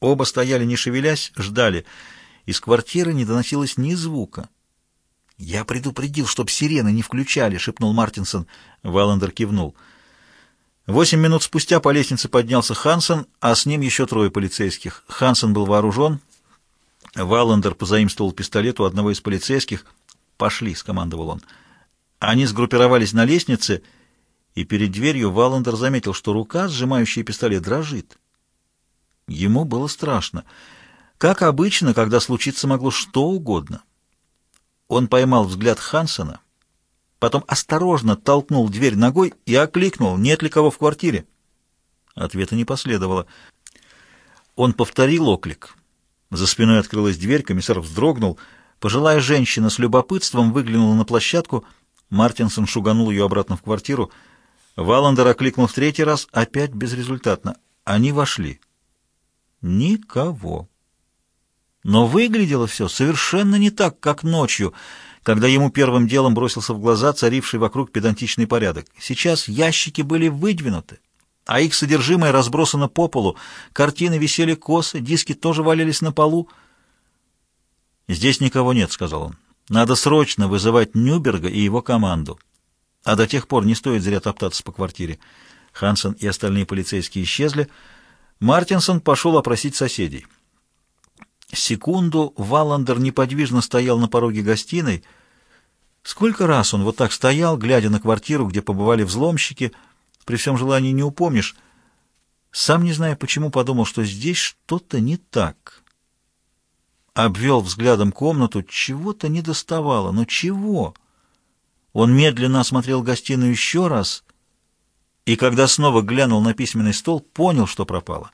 Оба стояли, не шевелясь, ждали. Из квартиры не доносилось ни звука. «Я предупредил, чтоб сирены не включали», — шепнул Мартинсон. Валандер кивнул. Восемь минут спустя по лестнице поднялся Хансен, а с ним еще трое полицейских. Хансен был вооружен. Валандер позаимствовал пистолет у одного из полицейских. «Пошли», — скомандовал он. Они сгруппировались на лестнице, и перед дверью Валандер заметил, что рука, сжимающая пистолет, дрожит. Ему было страшно. Как обычно, когда случиться могло что угодно. Он поймал взгляд Хансена, потом осторожно толкнул дверь ногой и окликнул, нет ли кого в квартире. Ответа не последовало. Он повторил оклик. За спиной открылась дверь, комиссар вздрогнул. Пожилая женщина с любопытством выглянула на площадку. Мартинсон шуганул ее обратно в квартиру. Валандер окликнул в третий раз, опять безрезультатно. Они вошли. Никого. Но выглядело все совершенно не так, как ночью, когда ему первым делом бросился в глаза царивший вокруг педантичный порядок. Сейчас ящики были выдвинуты, а их содержимое разбросано по полу, картины висели косо, диски тоже валялись на полу. «Здесь никого нет», — сказал он. «Надо срочно вызывать Нюберга и его команду. А до тех пор не стоит зря топтаться по квартире». Хансен и остальные полицейские исчезли. Мартинсон пошел опросить соседей. Секунду Валандер неподвижно стоял на пороге гостиной. Сколько раз он вот так стоял, глядя на квартиру, где побывали взломщики, при всем желании не упомнишь. Сам не зная почему, подумал, что здесь что-то не так. Обвел взглядом комнату, чего-то не доставало, но чего? Он медленно осмотрел гостиную еще раз и, когда снова глянул на письменный стол, понял, что пропало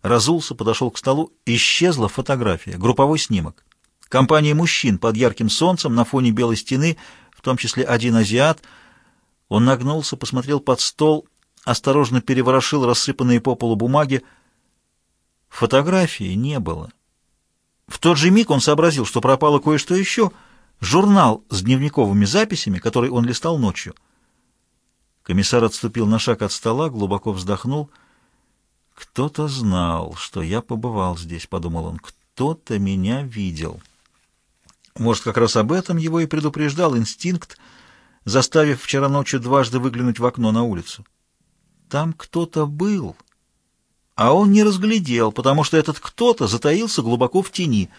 разулся, подошел к столу, исчезла фотография, групповой снимок. Компания мужчин под ярким солнцем на фоне белой стены, в том числе один азиат. Он нагнулся, посмотрел под стол, осторожно переворошил рассыпанные по полу бумаги. Фотографии не было. В тот же миг он сообразил, что пропало кое-что еще — журнал с дневниковыми записями, который он листал ночью. Комиссар отступил на шаг от стола, глубоко вздохнул — «Кто-то знал, что я побывал здесь», — подумал он. «Кто-то меня видел». Может, как раз об этом его и предупреждал инстинкт, заставив вчера ночью дважды выглянуть в окно на улицу. Там кто-то был, а он не разглядел, потому что этот кто-то затаился глубоко в тени.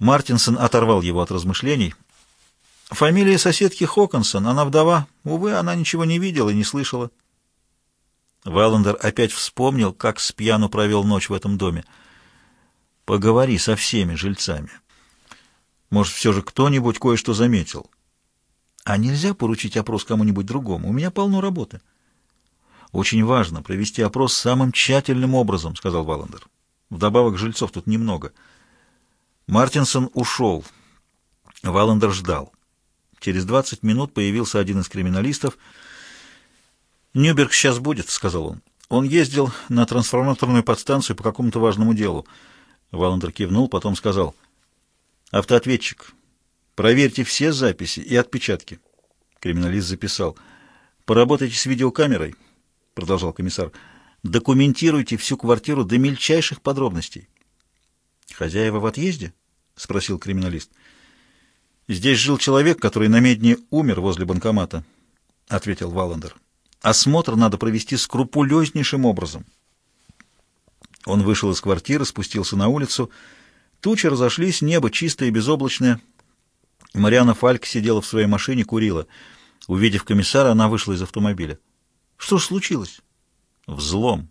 Мартинсон оторвал его от размышлений. Фамилия соседки Хоконсон, она вдова. Увы, она ничего не видела и не слышала. Валандер опять вспомнил, как с пьяну провел ночь в этом доме. «Поговори со всеми жильцами. Может, все же кто-нибудь кое-что заметил. А нельзя поручить опрос кому-нибудь другому? У меня полно работы». «Очень важно провести опрос самым тщательным образом», — сказал Валандер. «Вдобавок жильцов тут немного». Мартинсон ушел. Валандер ждал. Через двадцать минут появился один из криминалистов — «Нюберг сейчас будет», — сказал он. «Он ездил на трансформаторную подстанцию по какому-то важному делу». Валандер кивнул, потом сказал. «Автоответчик, проверьте все записи и отпечатки». Криминалист записал. «Поработайте с видеокамерой», — продолжал комиссар. «Документируйте всю квартиру до мельчайших подробностей». «Хозяева в отъезде?» — спросил криминалист. «Здесь жил человек, который на медне умер возле банкомата», — ответил Валандер. Осмотр надо провести скрупулезнейшим образом. Он вышел из квартиры, спустился на улицу. Тучи разошлись, небо чистое и безоблачное. Мариана Фальк сидела в своей машине, курила. Увидев комиссара, она вышла из автомобиля. Что ж случилось? Взлом.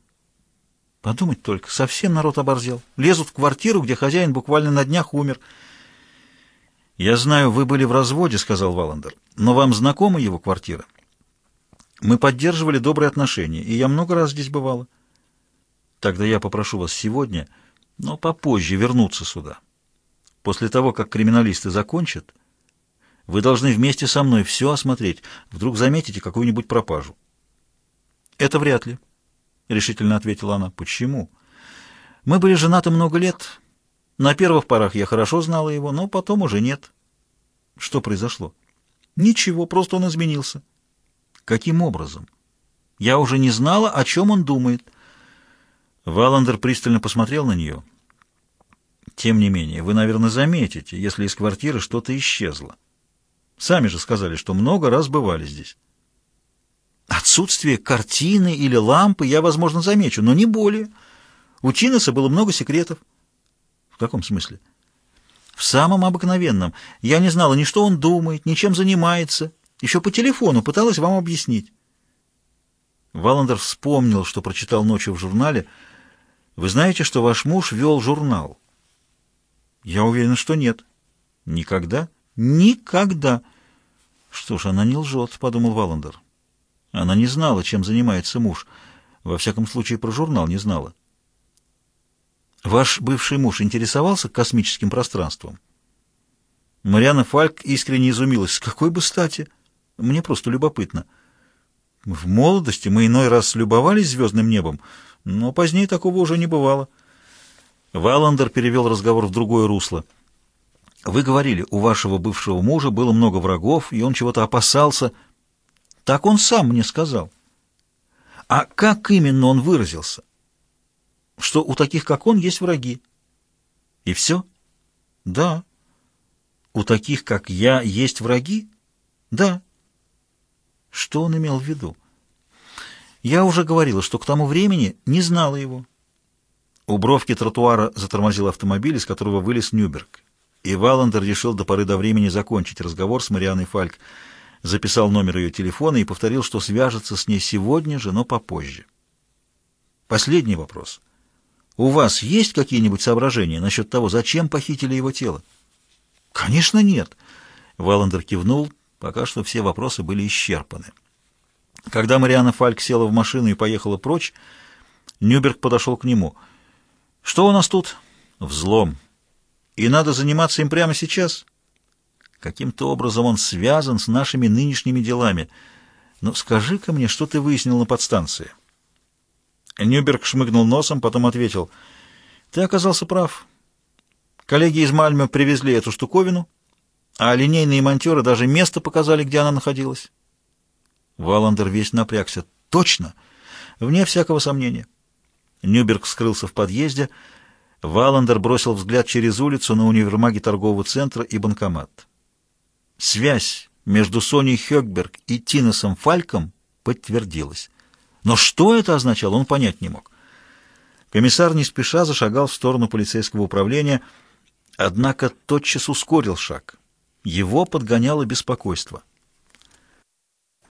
Подумать только, совсем народ оборзел. Лезут в квартиру, где хозяин буквально на днях умер. «Я знаю, вы были в разводе», — сказал Валандер. «Но вам знакома его квартира?» Мы поддерживали добрые отношения, и я много раз здесь бывала. Тогда я попрошу вас сегодня, но попозже вернуться сюда. После того, как криминалисты закончат, вы должны вместе со мной все осмотреть. Вдруг заметите какую-нибудь пропажу. Это вряд ли, — решительно ответила она. Почему? Мы были женаты много лет. На первых порах я хорошо знала его, но потом уже нет. Что произошло? Ничего, просто он изменился. Каким образом? Я уже не знала, о чем он думает. Валандер пристально посмотрел на нее. Тем не менее, вы, наверное, заметите, если из квартиры что-то исчезло. Сами же сказали, что много раз бывали здесь. Отсутствие картины или лампы я, возможно, замечу, но не более. У Чинеса было много секретов. Каком смысле? В самом обыкновенном. Я не знала ни что он думает, ни чем занимается. Еще по телефону пыталась вам объяснить. Валандер вспомнил, что прочитал ночью в журнале. Вы знаете, что ваш муж вел журнал? Я уверена, что нет. Никогда? Никогда. Что ж, она не лжет, подумал Валандер. Она не знала, чем занимается муж. Во всяком случае, про журнал не знала. Ваш бывший муж интересовался космическим пространством? Мариана Фальк искренне изумилась. С какой бы стати? Мне просто любопытно. В молодости мы иной раз любовались звездным небом, но позднее такого уже не бывало. Валандер перевел разговор в другое русло. Вы говорили, у вашего бывшего мужа было много врагов, и он чего-то опасался. Так он сам мне сказал. А как именно он выразился? Что у таких, как он, есть враги. И все? Да. У таких, как я, есть враги? Да. Что он имел в виду? Я уже говорила, что к тому времени не знала его. У бровки тротуара затормозил автомобиль, из которого вылез Нюберг. И Валандер решил до поры до времени закончить разговор с Марианой Фальк, записал номер ее телефона и повторил, что свяжется с ней сегодня же, но попозже. Последний вопрос. У вас есть какие-нибудь соображения насчет того, зачем похитили его тело? Конечно, нет. Валандер кивнул. Пока что все вопросы были исчерпаны. Когда Мариана Фальк села в машину и поехала прочь, Нюберг подошел к нему. «Что у нас тут?» «Взлом. И надо заниматься им прямо сейчас?» «Каким-то образом он связан с нашими нынешними делами. Но скажи-ка мне, что ты выяснил на подстанции?» Нюберг шмыгнул носом, потом ответил. «Ты оказался прав. Коллеги из Мальмы привезли эту штуковину, а линейные монтеры даже место показали, где она находилась». Валандер весь напрягся. «Точно! Вне всякого сомнения». Нюберг скрылся в подъезде. Валандер бросил взгляд через улицу на универмаги торгового центра и банкомат. Связь между Соней Хёкберг и Тинесом Фальком подтвердилась. Но что это означало, он понять не мог. Комиссар не спеша зашагал в сторону полицейского управления, однако тотчас ускорил шаг. Его подгоняло беспокойство.